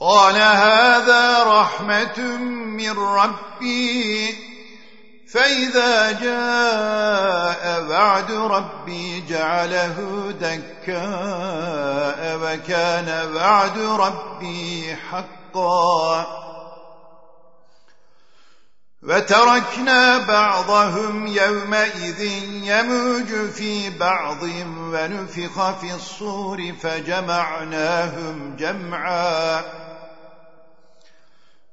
قال هذا رحمة من ربي. فإذا جاء بعد ربي جعله دكاء وكان بعد ربي حقا. وتركنا بعضهم يومئذ يموج في بعض ونفخ في الصور فجمعناهم جمعا.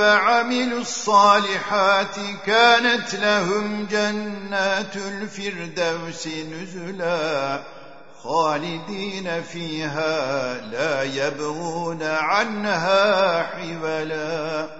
وعملوا الصالحات كانت لهم جنات الفردوس نزلا خالدين فيها لا يبغون عنها حولا.